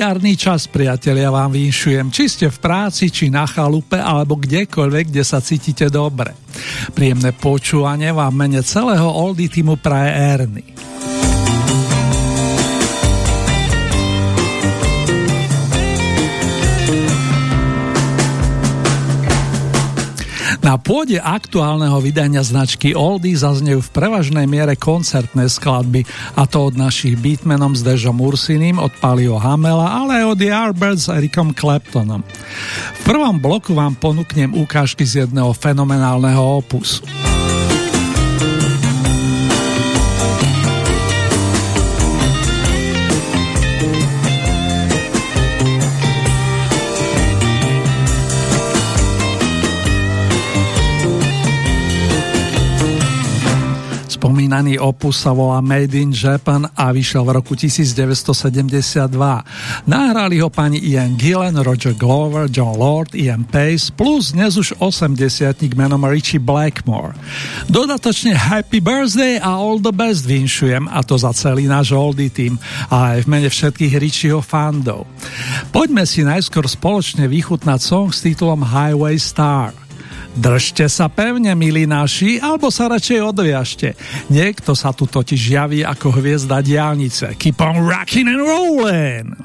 Jarný čas, priatelia, vám vynšujem, či ste v práci, či na chalupe, alebo kdekoľvek, kde sa cítite dobre. Príjemné počúvanie vám mene celého Oldy týmu praje Ernie. Na pôde aktuálneho vydania značky Oldy zaznejú v prevažnej miere koncertné skladby, a to od našich beatmenom s Dežom Ursinim, od Palio Hamela, ale aj od The Arbirds s Ericom Claptonom. V prvom bloku vám ponúknem ukážky z jedného fenomenálneho opusu. Spomínaný opus sa volá Made in Japan a vyšiel v roku 1972. Nahrali ho pani Ian Gillen, Roger Glover, John Lord, Ian Pace plus dnes už 80 menom Richie Blackmore. Dodatočne Happy Birthday a All the Best vinšujem a to za celý náš oldie team a aj v mene všetkých Richieho fandov. Poďme si najskôr spoločne vychutnať song s titulom Highway Star. Držte sa pevne, milí naši, alebo sa radšej odviažte. Niekto sa tu totiž javí ako hviezda diálnice. Keep on rocking and rolling!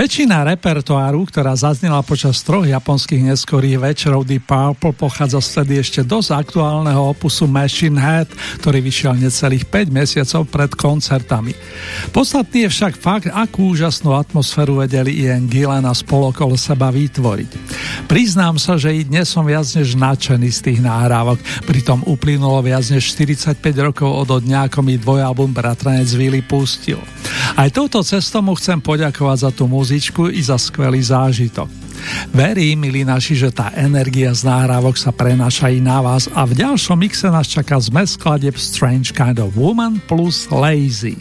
Väčšina repertoáru, ktorá zaznela počas troch japonských neskorých večerov Deep Purple, pochádza z vtedy ešte dosť aktuálneho opusu Machine Head, ktorý vyšiel necelých 5 mesiacov pred koncertami. Podstatný je však fakt, akú úžasnú atmosféru vedeli Ian Gillen a spolu okolo seba vytvoriť. Priznám sa, že i dnes som viac než nadšený z tých nahrávok, pritom uplynulo viac než 45 rokov od dňa, ako mi dvojalbum Bratranec Willy pustil. Aj touto cestou mu chcem poďakovať za tú muzičku i za skvelý zážitok. Verím, milí naši, že tá energia z nahrávok sa prenáša i na vás a v ďalšom mixe nás čaká zmes skladeb Strange Kind of Woman plus Lazy.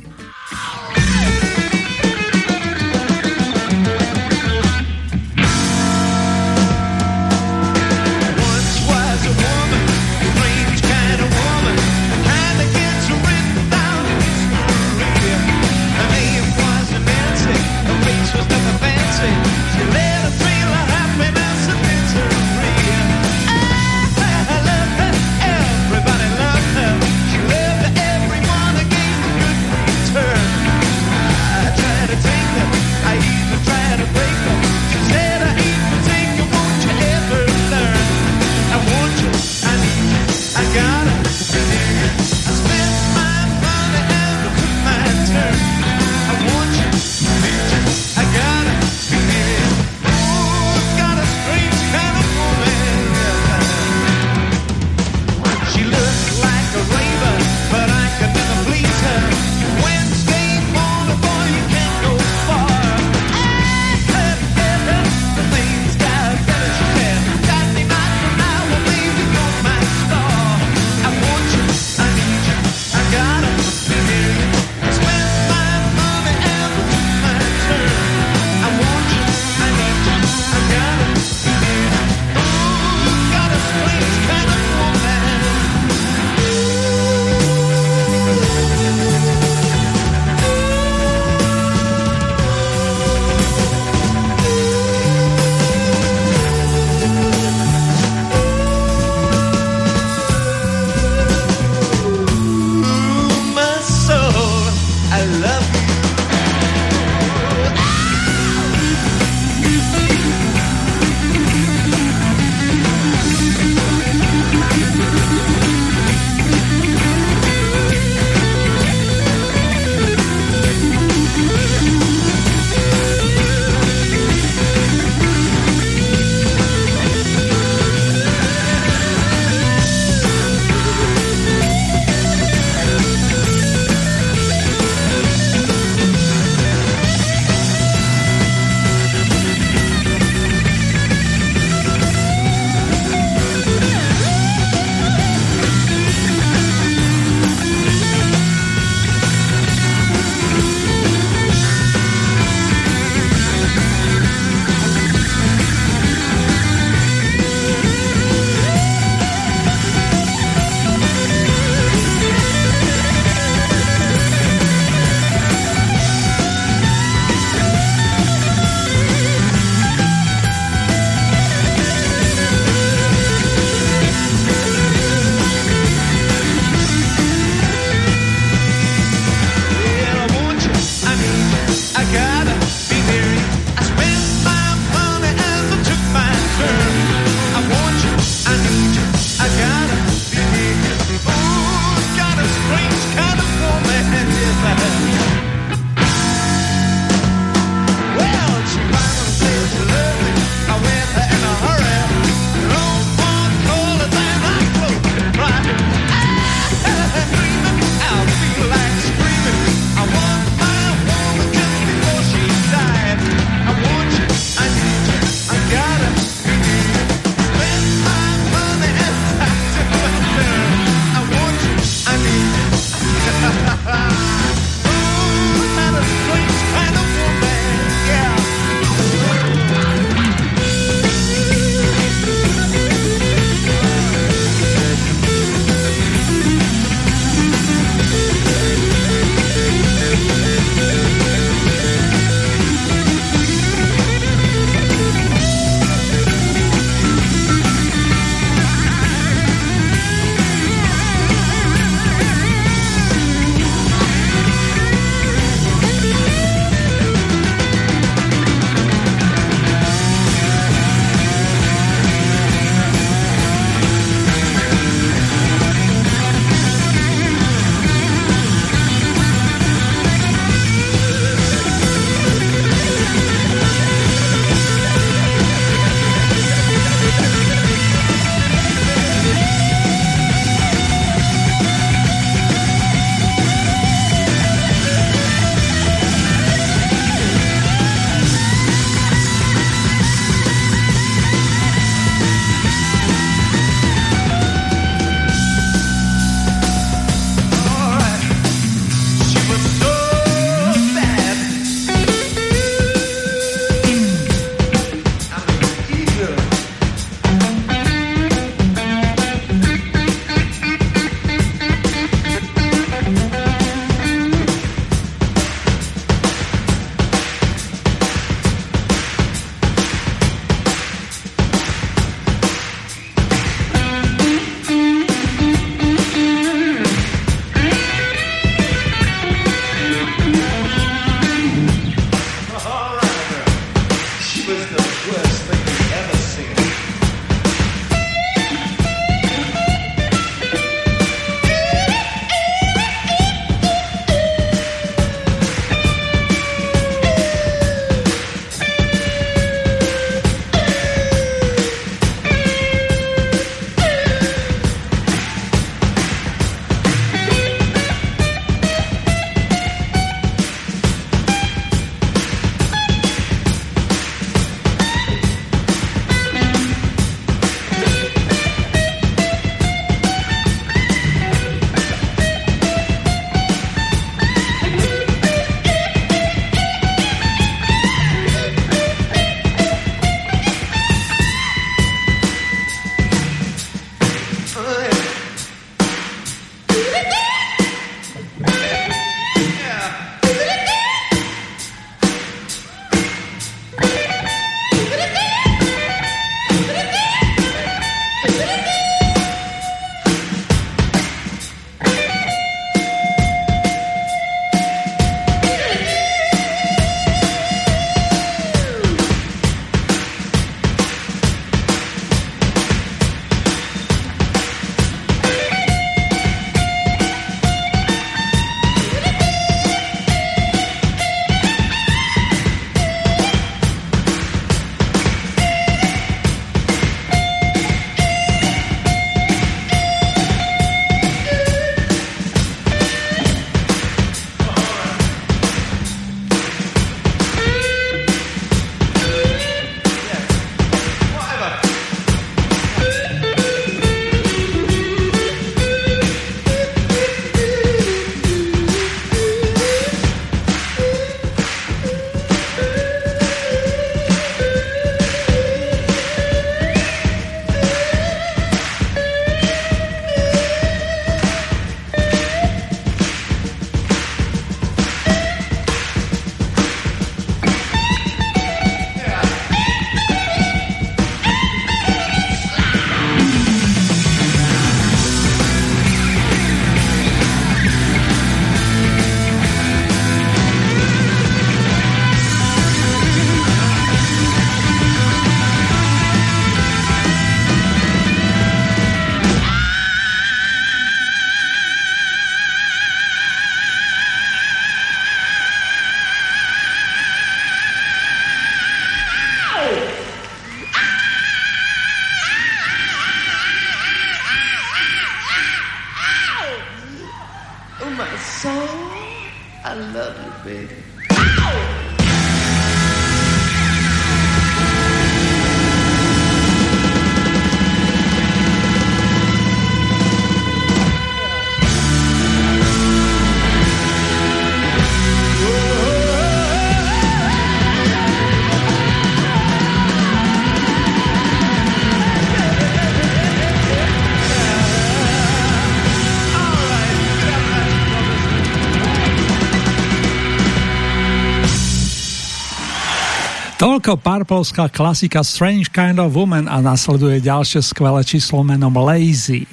Toľko parpolská klasika Strange Kind of Woman a nasleduje ďalšie skvelé číslo menom Lazy.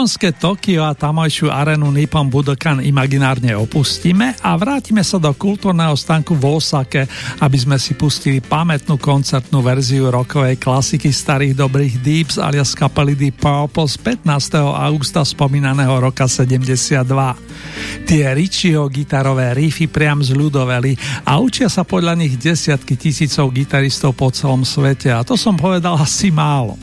Japonské Tokio a tamojšiu arenu Nippon Budokan imaginárne opustíme a vrátime sa do kultúrneho stanku v Osake, aby sme si pustili pamätnú koncertnú verziu rokovej klasiky starých dobrých Deeps alias kapely Deep Purple z 15. augusta spomínaného roka 72. Tie Richieho gitarové riffy priam zľudoveli a učia sa podľa nich desiatky tisícov gitaristov po celom svete a to som povedal asi málo.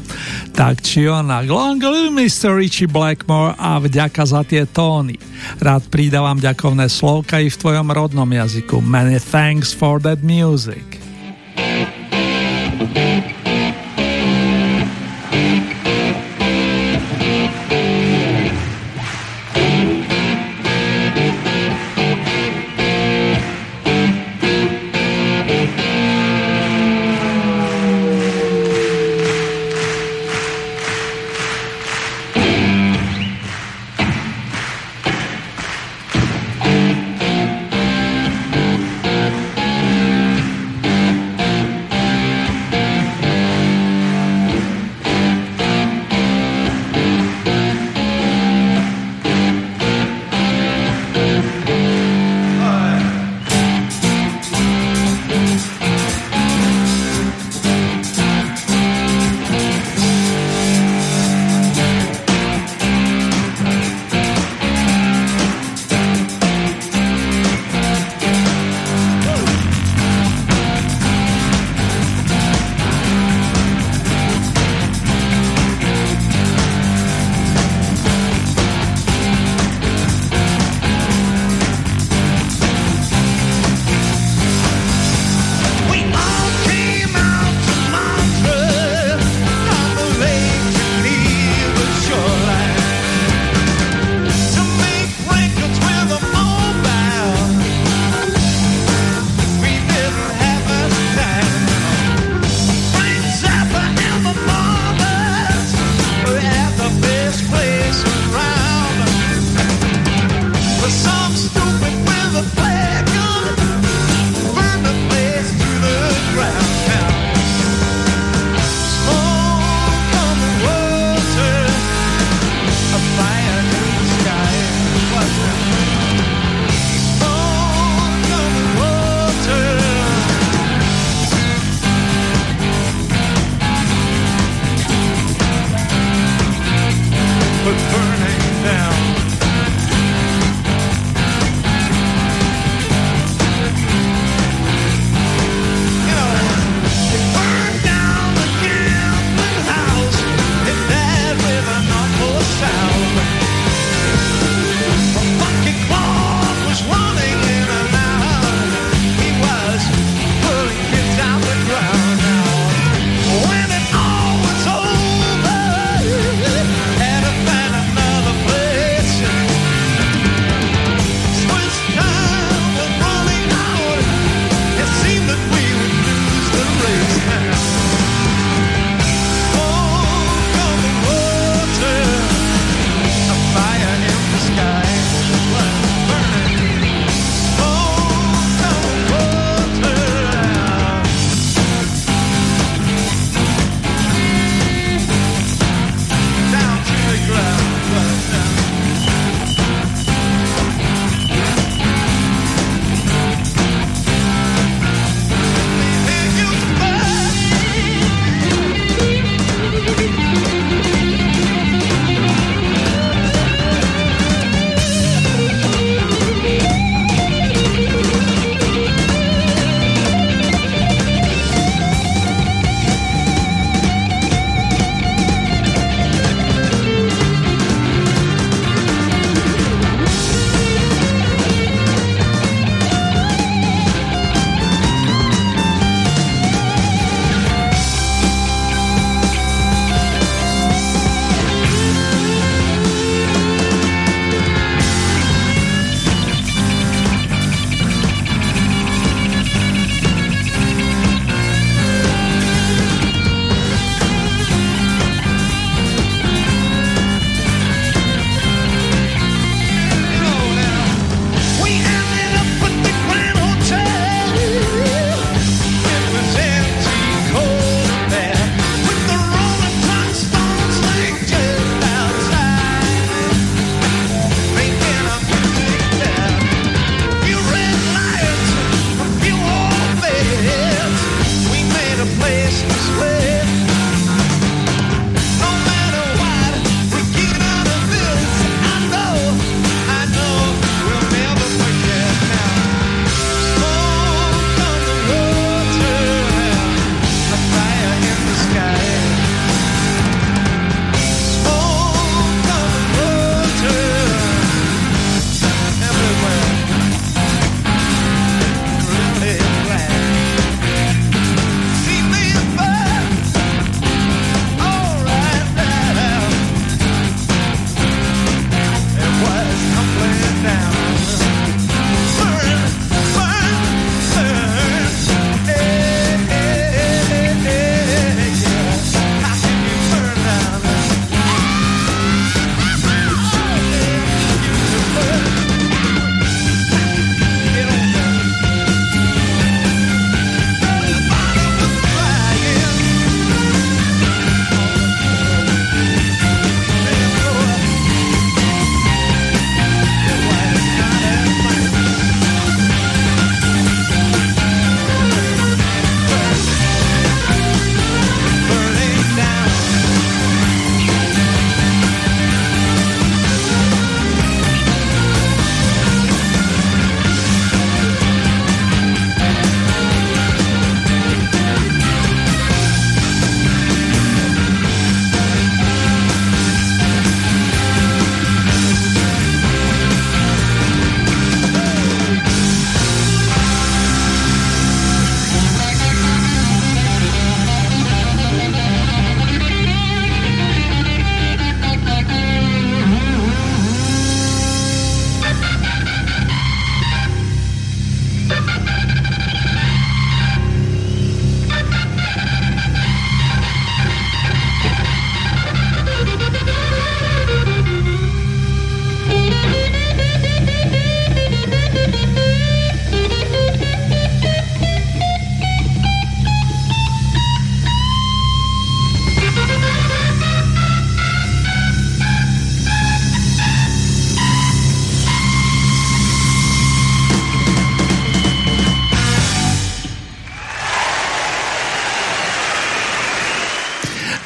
Tak či onak, long live Mr. Richie Blackmore a vďaka za tie tóny. Rád pridávam ďakovné slovka i v tvojom rodnom jazyku. Many thanks for that music.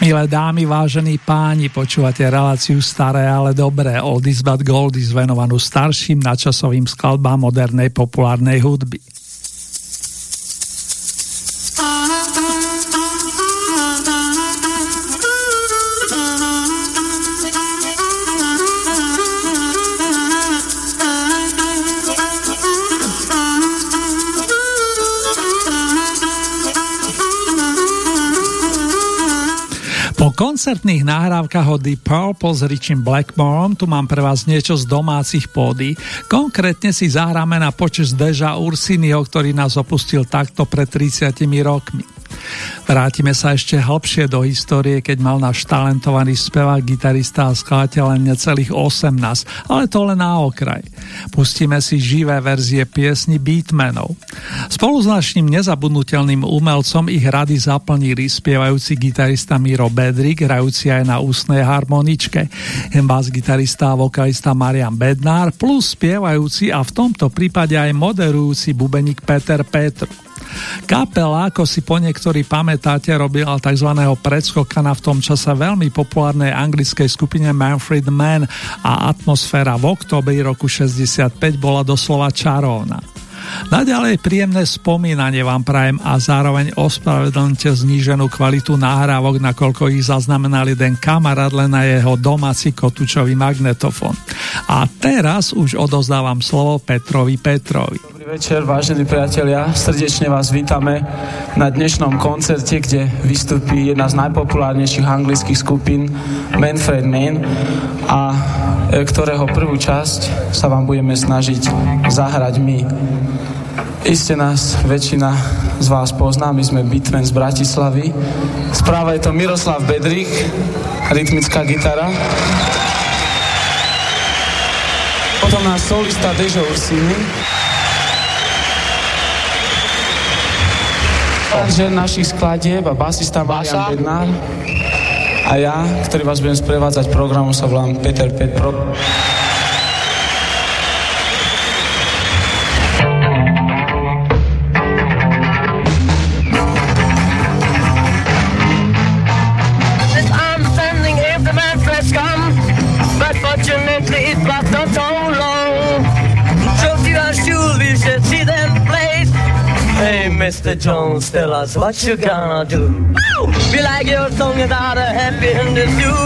Milé dámy, vážení páni, počúvate reláciu Staré, ale dobré, Oldies but Goldies, venovanú starším načasovým skladbám modernej populárnej hudby. Koncertných nahrávkach od The Purple s Richim Blackmoreom tu mám pre vás niečo z domácich pódy. Konkrétne si zahráme na počas Deža Ursiniho, ktorý nás opustil takto pred 30 rokmi. Vrátime sa ešte hlbšie do histórie, keď mal náš talentovaný spevák, gitarista a skladateľ len necelých 18, ale to len na okraj. Pustíme si živé verzie piesni Beatmenov. Spolu s našim nezabudnutelným umelcom ich rady zaplnili spievajúci gitarista Miro Bedrik, hrajúci aj na ústnej harmoničke, bas gitarista a vokalista Marian Bednár, plus spievajúci a v tomto prípade aj moderujúci bubeník Peter Petru. Kapela, ako si po niektorí pamätáte, robila tzv. predskokana v tom čase veľmi populárnej anglickej skupine Manfred Mann a atmosféra v oktobri roku 65 bola doslova čarovná. Naďalej príjemné spomínanie vám prajem a zároveň ospravedlňte zníženú kvalitu nahrávok, nakoľko ich zaznamenal jeden kamarát len na jeho domáci kotúčový magnetofón. A teraz už odozdávam slovo Petrovi Petrovi. Dobrý večer, vážení priatelia. Srdečne vás vítame na dnešnom koncerte, kde vystúpi jedna z najpopulárnejších anglických skupín Manfred Mann a ktorého prvú časť sa vám budeme snažiť zahrať my. Iste nás väčšina z vás pozná, my sme Bitmen z Bratislavy. Správa je to Miroslav Bedrich, rytmická gitara. Potom náš solista Dežo Ursini. Takže našich skladieb a basista Marian Bednár a ja, ktorý vás budem sprevádzať programu, sa volám Peter Petro. Jones, tell us what you gonna do. Be like your tongue is out of happy in the zoo.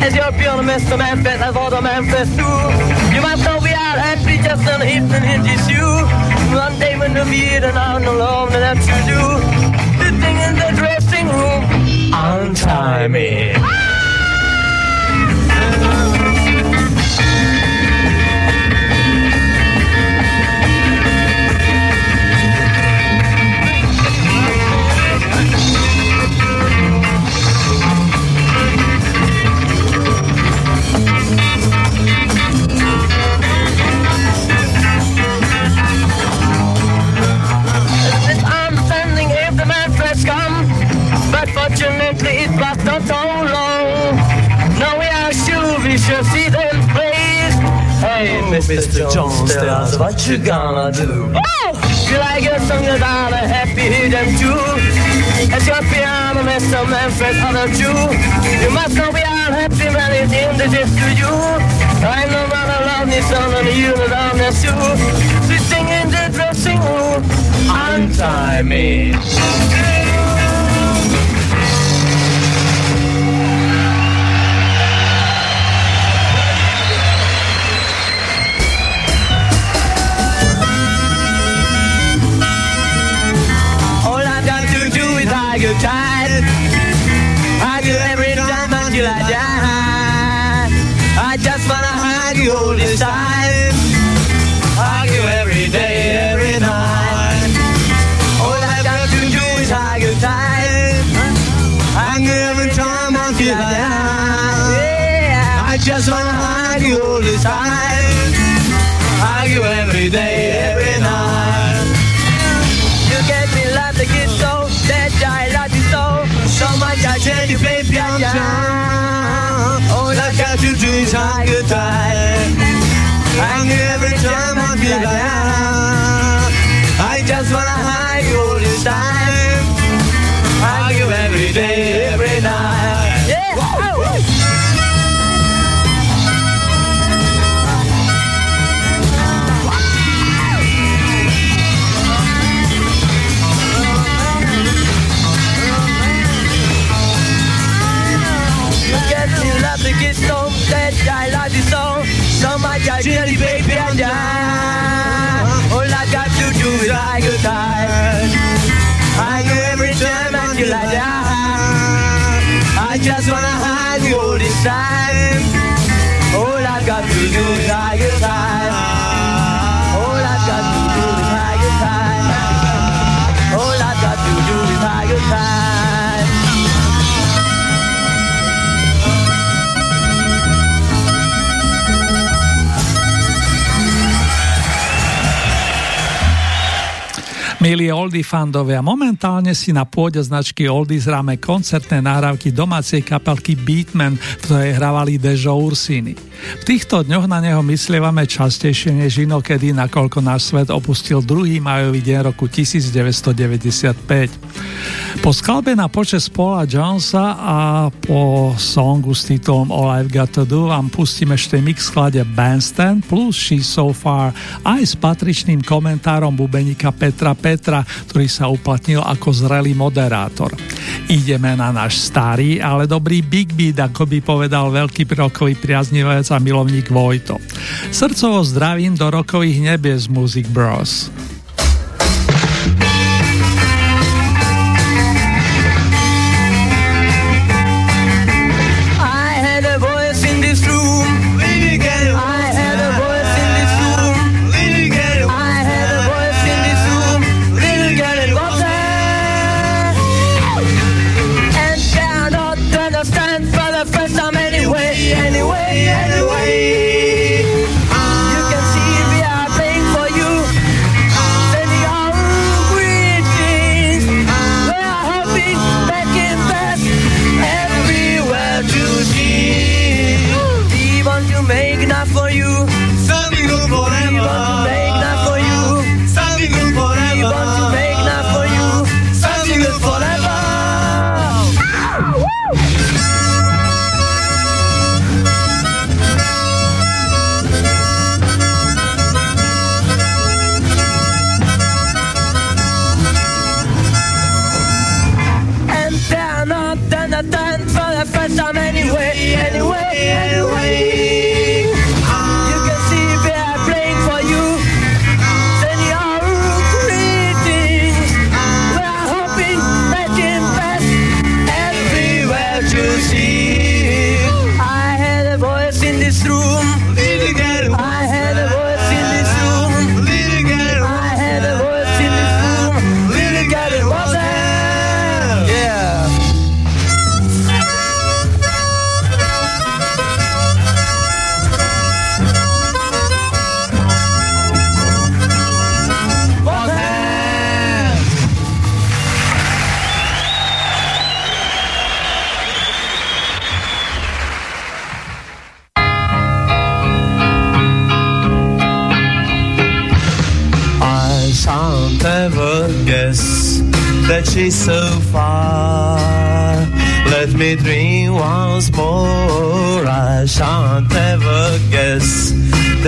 As your pure Mr. Manfred, as all the Manfreds do. You must know we are happy just on hips and hinges you. One day when the beat and I'm alone that you do. Sitting in the dressing room, untie me. Fandovia, momentálne si na pôde značky Oldy zráme koncertné nahrávky domácej kapelky Beatman, v ktorej hravali Dežo Ursini. V týchto dňoch na neho myslievame častejšie než inokedy, nakoľko náš svet opustil 2. majový deň roku 1995. Po skladbe na počas Paula Jonesa a po songu s titulom All I've Got To Do vám pustíme ešte mix sklade Bandstand plus She's So Far aj s patričným komentárom bubenika Petra Petra, ktorý sa uplatnil ako zrelý moderátor. Ideme na náš starý, ale dobrý Big Beat, ako by povedal veľký rokový priaznivec a milovník Vojto. Srdcovo zdravím do rokových nebies Music Bros.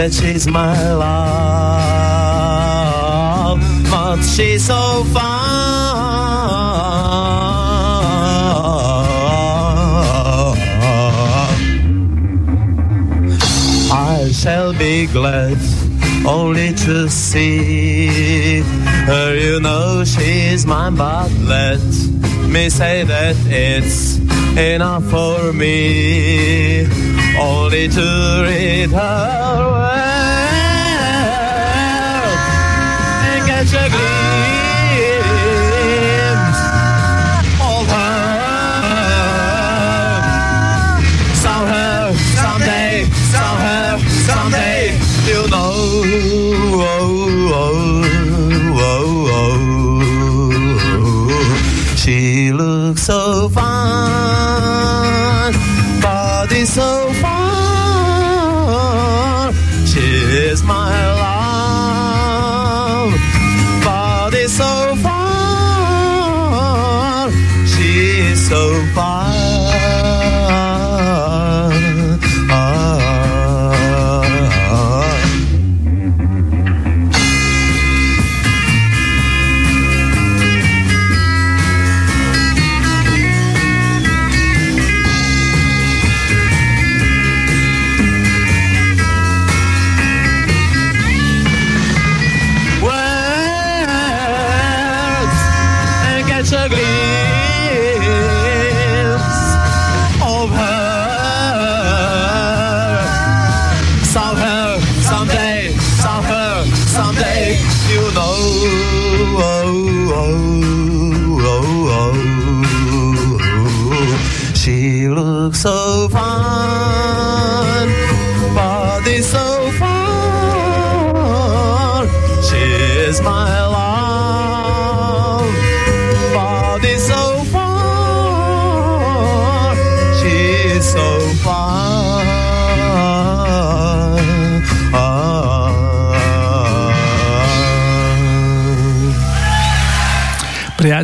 That she's my love, but she's so far. I shall be glad only to see her. You know she's mine, but let me say that it's enough for me, only to return well and get your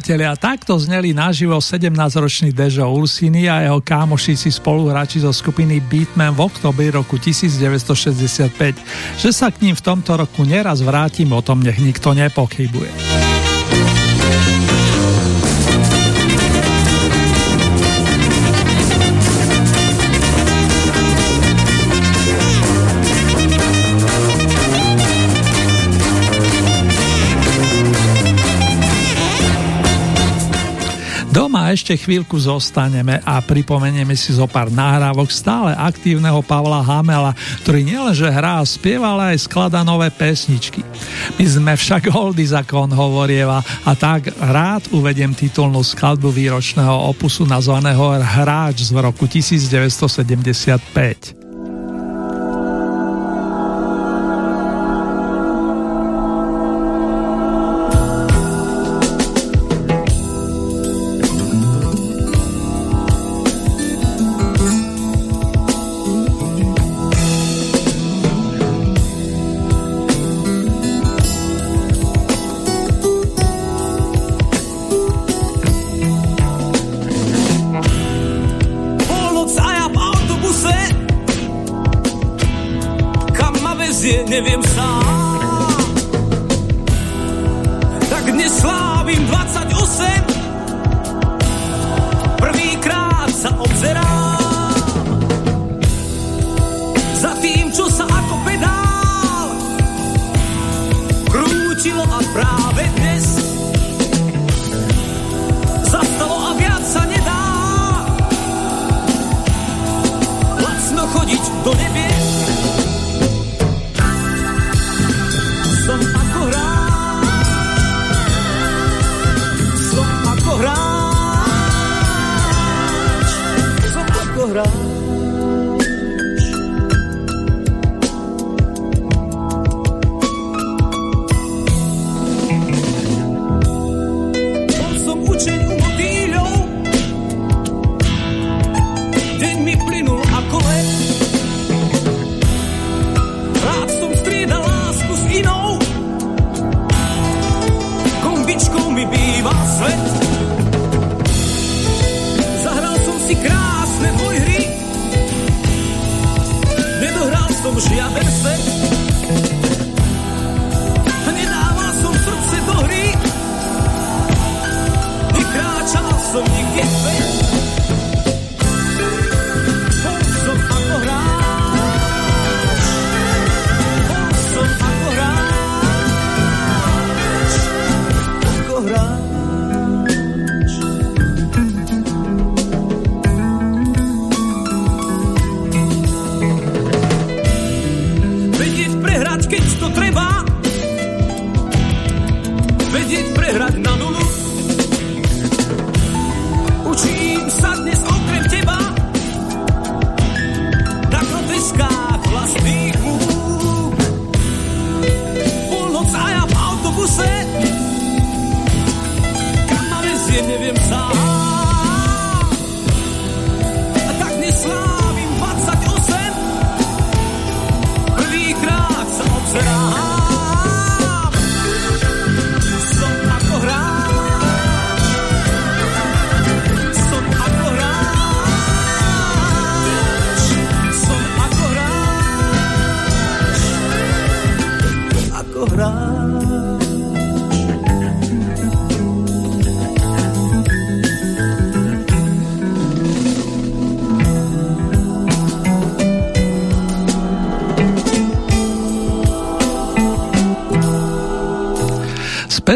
Priatelia, takto zneli naživo 17-ročný Dežo Ursini a jeho kámošici spoluhráči zo skupiny Beatman v oktobri roku 1965. Že sa k ním v tomto roku neraz vrátim, o tom nech nikto nepochybuje. Ešte chvíľku zostaneme a pripomenieme si zo pár nahrávok stále aktívneho Pavla Hamela, ktorý nielenže hrá a spieva, ale aj sklada nové pesničky. My sme však oldies, ako on hovorieva, a tak rád uvediem titulnú skladbu výročného opusu nazvaného Hráč z roku 1975.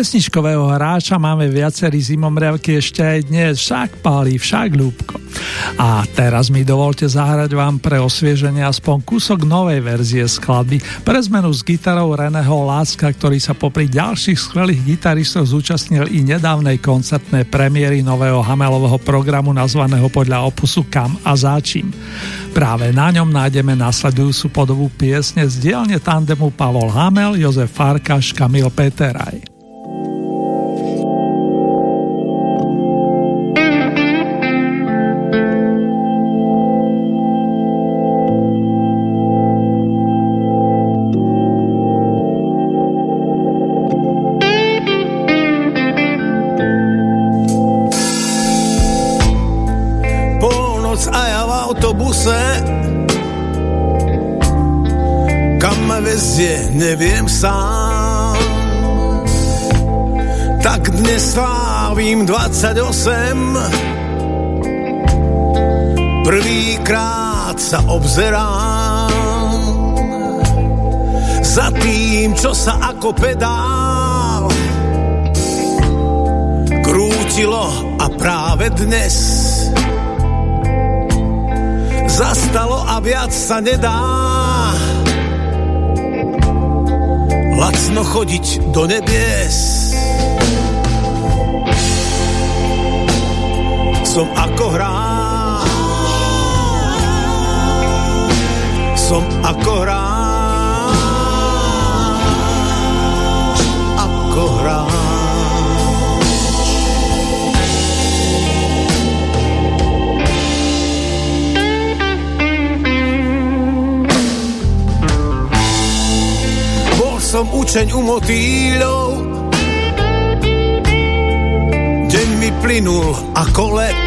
pesničkového hráča máme viacerí zimomriavky ešte aj dnes, však pálí, však ľúbko. A teraz mi dovolte zahrať vám pre osvieženie aspoň kúsok novej verzie skladby pre zmenu s gitarou Reného Láska, ktorý sa popri ďalších skvelých gitaristov zúčastnil i nedávnej koncertnej premiéry nového Hamelového programu nazvaného podľa opusu Kam a Záčim. Práve na ňom nájdeme nasledujúcu podobu piesne z dielne tandemu Pavol Hamel, Jozef Farkaš, Kamil Peteraj. Sa obzerám za tým, čo sa ako pedál krútilo a práve dnes zastalo a viac sa nedá lacno chodiť do nebies. Som ako hráč, som ako hráč, ako hráč. som učeň u motýľov. Deň mi plynul ako let.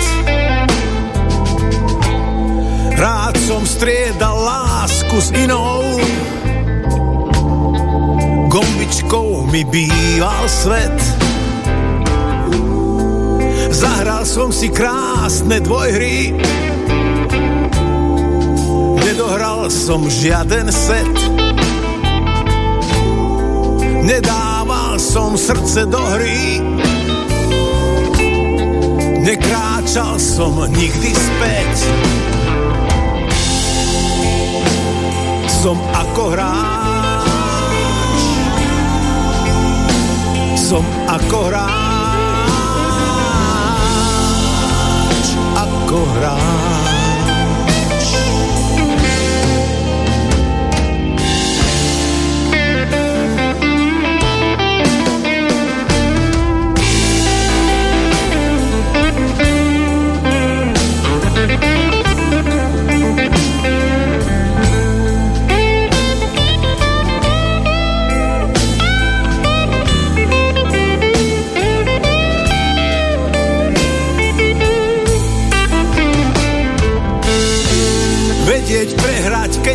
Rád som striedal lásku s inou. Gombičkou mi býval svet. Zahral som si krásne dvojhry. Nedohral som žiaden set Nedával som srdce do hry Nekráčal som nikdy späť Som ako hráč. Som ako hráč. Ako hráč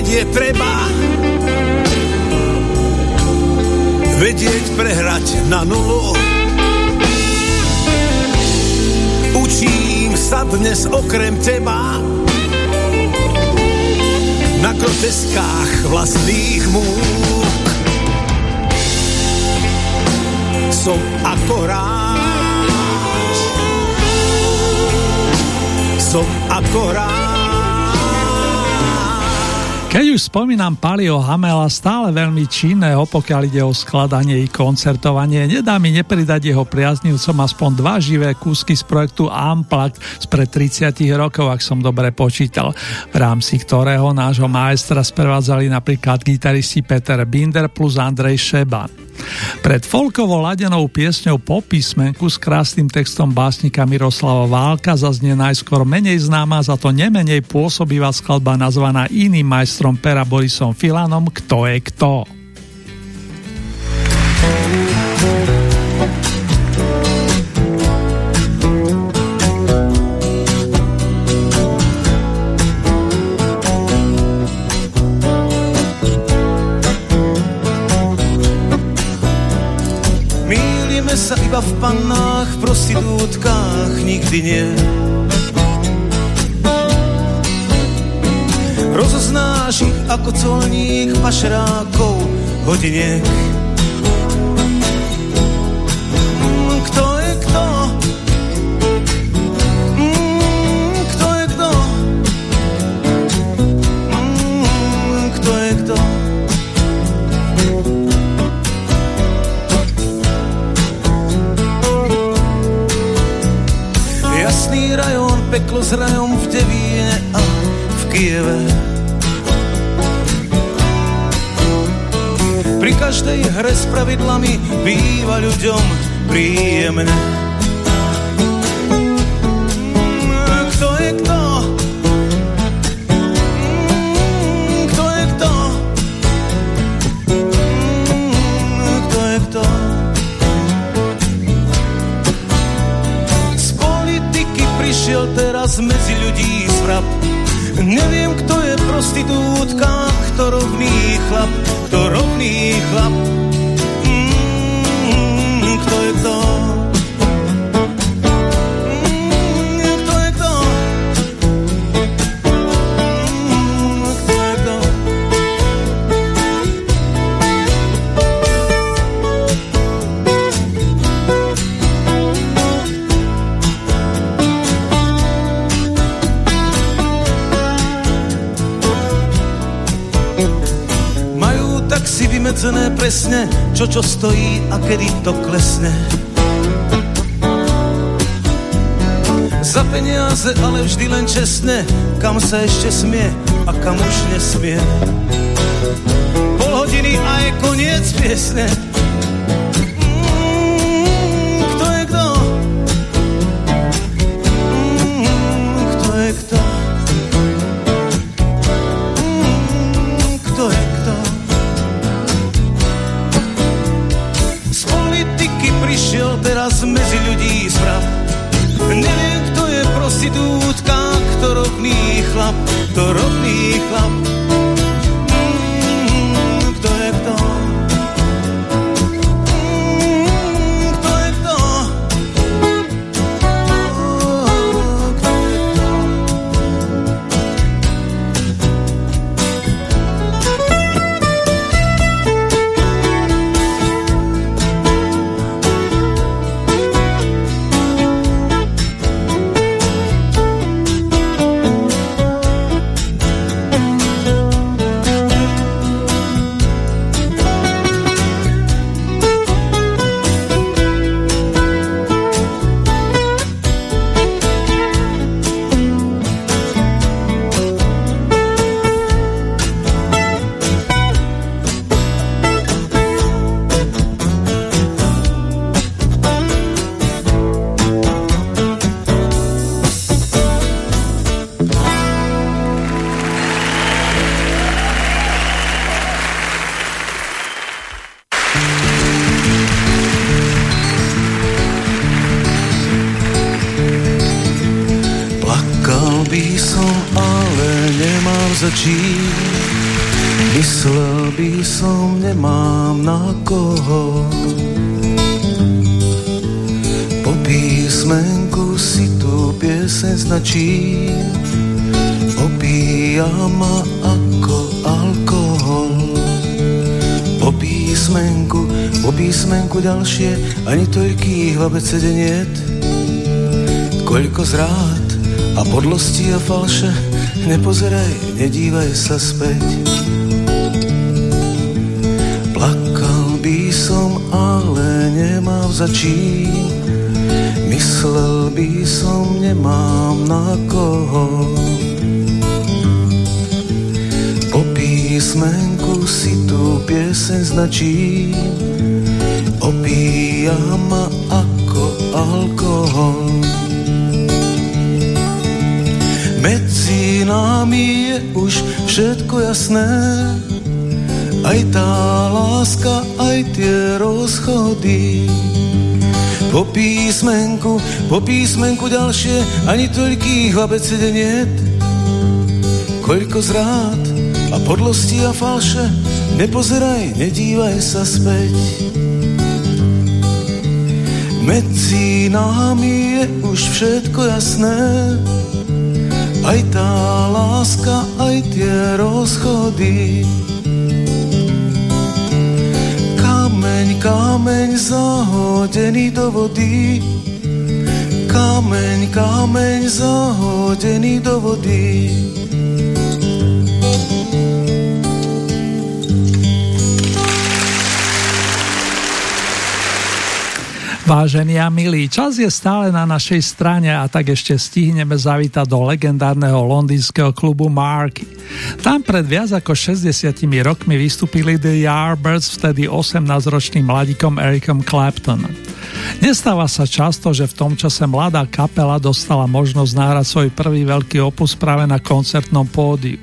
je treba. Vedieť prehrať na nulu. Učím sa dnes okrem teba na groteskách vlastných múk. Som ako hráč, som ako hráč, keď už spomínam Palio Hamela, stále veľmi činného, pokiaľ ide o skladanie i koncertovanie, nedá mi nepridať jeho priaznivcom aspoň dva živé kúsky z projektu Unplugged spred 30 rokov, ak som dobre počítal, v rámci ktorého nášho maestra sprevádzali napríklad gitaristi Peter Binder plus Andrej Šeban. Pred folkovo ladenou piesňou po písmenku s krásnym textom básnika Miroslava Válka zaznie najskôr menej známa, za to nemenej pôsobivá skladba nazvaná iným majstrom pera Borisom Filanom Kto je kto. Hodiniek. Pravidlami býva ľuďom príjemné. Čo čo stojí a kedy to klesne. Za peniaze, ale vždy len čestne, kam sa ešte smie a kam už nesmie. Pol hodiny a je koniec piesne. Písmenku ďalšie, ani toľkých v abecede niet. Koľko zrád a podlosti a falše, nepozeraj, nedívaj sa späť. Plakal by som, ale nemám za čím. Myslel by som, nemám na koho. Po písmenku si tu pieseň značí. Opíja ma ako alkohol. Medzi nami je už všetko jasné, aj tá láska, aj tie rozchody. Po písmenku, po písmenku ďalšie, ani toľkých v abecede niet. Koľko zrád a podlosti a falše, nepozeraj, nedívaj sa späť. Medzi nami je už všetko jasné, aj tá láska, aj tie rozchody. Kameň, kameň zahodený do vody. Kameň, kameň zahodený do vody. Vážení a milí, čas je stále na našej strane a tak ešte stihneme zavítať do legendárneho londýnskeho klubu Marky. Tam pred viac ako 60 rokmi vystúpili The Yardbirds vtedy 18-ročným mladíkom Ericom Claptonom. Nestáva sa často, že v tom čase mladá kapela dostala možnosť nahrať svoj prvý veľký opus práve na koncertnom pódiu.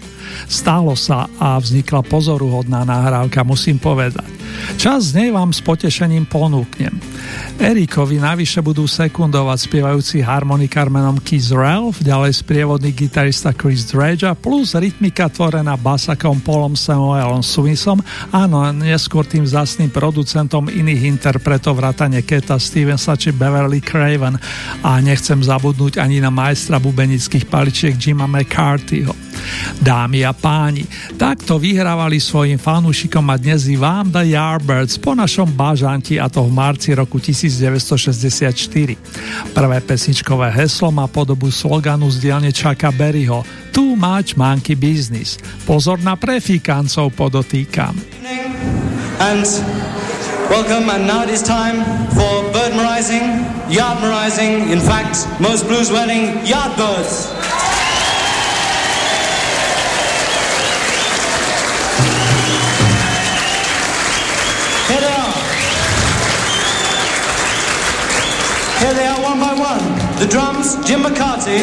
Stálo sa a vznikla pozoruhodná nahrávka, musím povedať. Čas z nej vám s potešením ponúknem. Erikovi navyše budú sekundovať spievajúci harmonikár menom Keith Ralph, ďalej sprievodný gitarista Chris Dredge plus rytmika tvorená basakom Paulom Samuelom Smithom a no, neskôr tým zasným producentom iných interpretov vrátane Keta Stevensa či Beverly Craven a nechcem zabudnúť ani na majstra bubenických paličiek Jima McCarthyho. Dámy a páni, takto vyhrávali svojim fanúšikom a dnes i vám The Yardbirds po našom bažanti a to v marci roku 1964. Prvé pesničkové heslo má podobu sloganu z dielne Chucka Berryho Too much monkey business. Pozor na prefíkancov podotýkam. And welcome, and now it is time for bird merizing, yard merizing, in fact, most blues wedding yard birds. Drums, Jim McCarthy.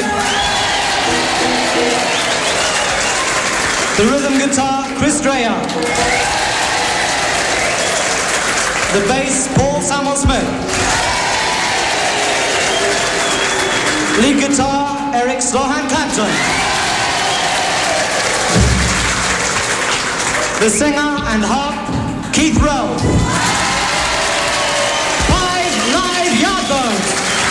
The rhythm guitar, Chris Dreyer. The bass, Paul Samuel Smith. Lead guitar, Eric Slohan Clapton. The singer and harp, Keith Rowe. Five live Yardbirds.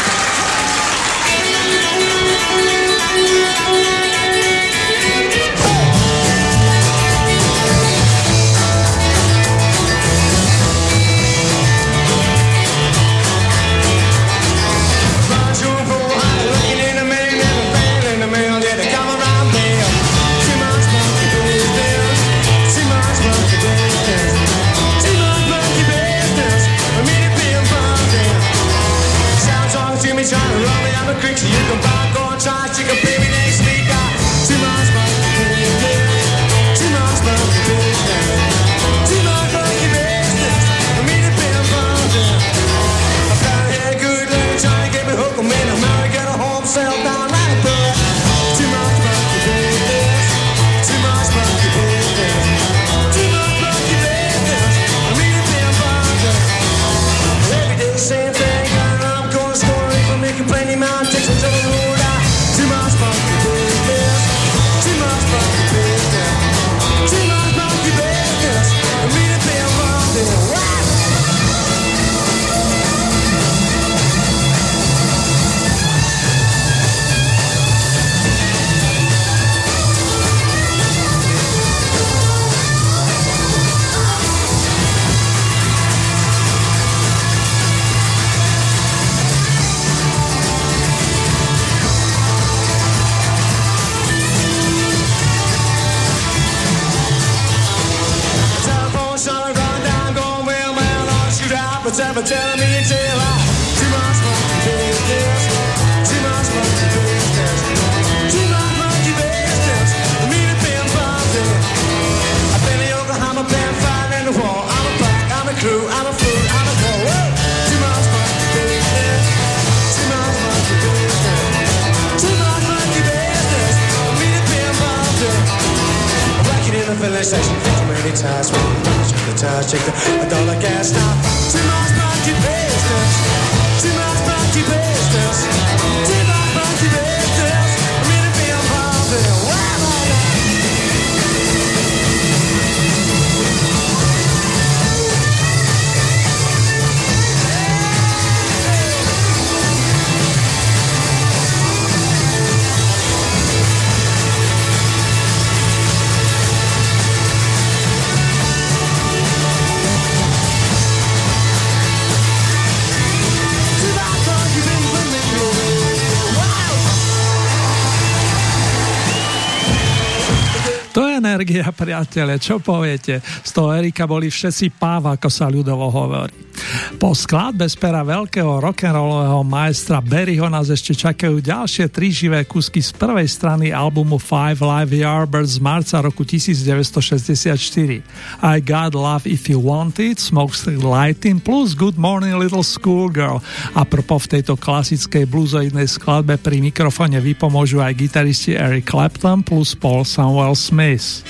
Never telling me until I too much monkey business, too much monkey business, too much monkey business. I mean it been bumping. I've been in Yokohama, been fighting in the war. I'm a pack, I'm a crew, I'm a fool, I'm a fool. Too much monkey business, too much monkey business, too much monkey business. I mean it been bumping. I'm working in the filling station too many times. Check the tires, check the a dollar gas now. Too much energia, priatelia, čo poviete? Z toho Erika boli všetci páva, ako sa ľudovo hovorí. Po skladbe z pera veľkého rock'n'rollového majstra Barryho nás ešte čakajú ďalšie tri živé kusky z prvej strany albumu Five Live Yardbirds z marca roku 1964. I Got Love If You Want It, Smoke Lighting plus Good Morning Little Schoolgirl. A propo v tejto klasickej bluzoidnej skladbe pri mikrofóne vypomôžu aj gitaristi Eric Clapton plus Paul Samuel Smith.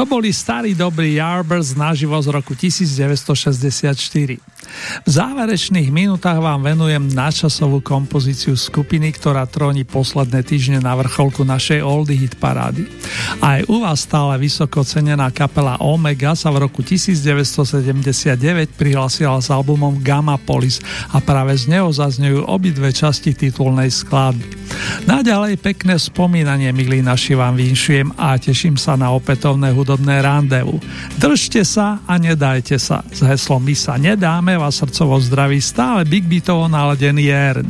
To boli starí dobrí Yardbirds naživo z roku 1964. V záverečných minútach vám venujem načasovú kompozíciu skupiny, ktorá tróni posledné týždne na vrcholku našej oldie hit parády. Aj u vás stále vysoko cenená kapela Omega sa v roku 1979 prihlasila s albumom Gamma Polis a práve z neho zaznejú obidve časti titulnej skladby. Naďalej pekné spomínanie, milí naši, vám vinšujem a teším sa na opätovné hudobné randevu. Držte sa a nedajte sa. S heslom My sa nedáme vás srdcovo zdraví stále Big Beatovo naladený Ern.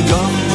My gun